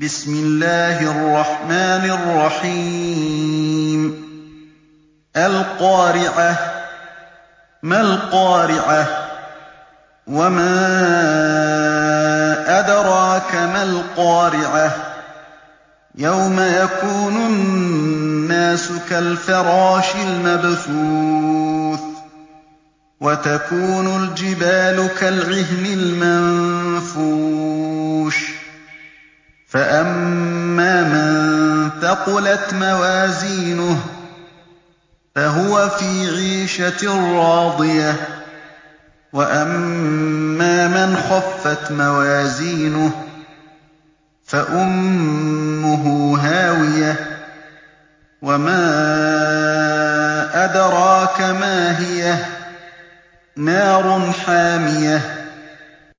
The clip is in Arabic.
بِسْمِ اللَّهِ الرَّحْمَٰنِ الرَّحِيمِ. الْقَارِعَةُ مَا الْقَارِعَةُ؟ وَمَا أَدْرَاكَ مَا الْقَارِعَةُ؟ يَوْمَ يَكُونُ النَّاسُ كَالْفَرَاشِ الْمَبْثُوثِ وَتَكُونُ الْجِبَالُ كَالْعِهْنِ الْمَنفُوشِ فَأَمَّا مَن ثَقُلَتْ مَوَازِينُهُ فَهُوَ فِي عِيشَةٍ رَّاضِيَةٍ وَأَمَّا مَنْ خَفَّتْ مَوَازِينُهُ فَأُمُّهُ هَاوِيَةٌ وَمَا أَدْرَاكَ مَا هِيَهْ نَارٌ حَامِيَةٌ